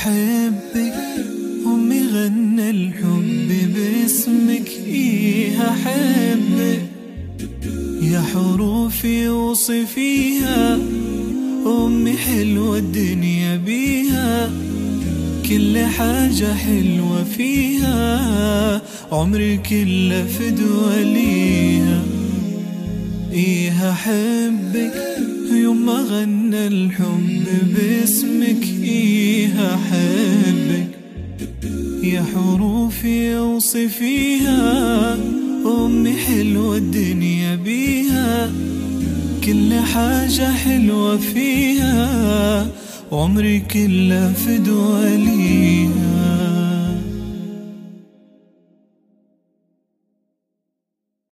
أحبك أمي غنى الحب باسمك. إيه أحبك؟ يا حروفي وصفيها أمي حلوة الدنيا بيها. كل حاجة حلوة فيها عمري كله في دوليها إيه أحبك؟ يوم ما غنى الحب باسمك. إيه أحبك يا حروفي أوصفيها أمي حلوة الدنيا بيها كل حاجة حلوة فيها عمري كله فدوى ليها